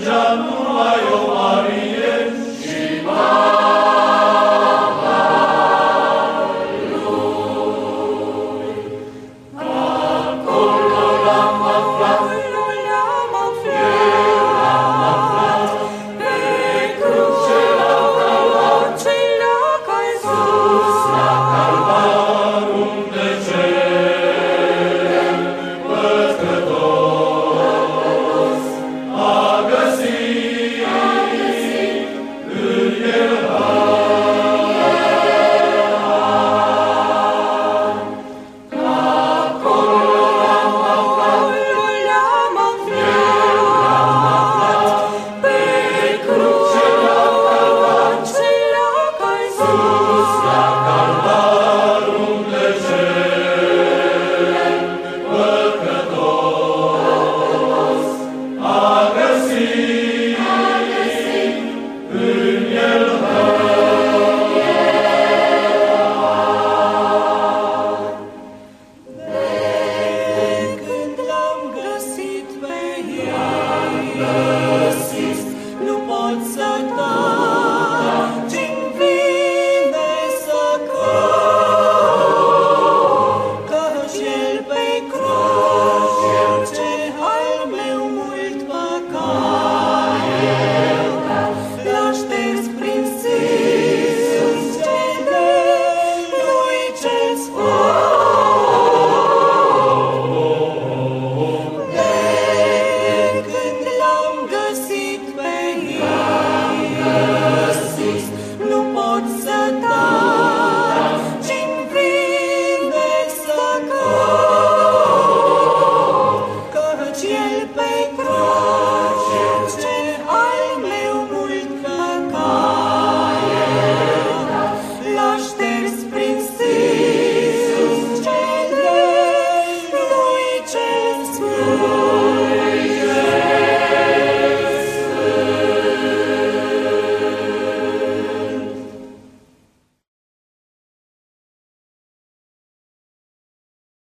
i yolları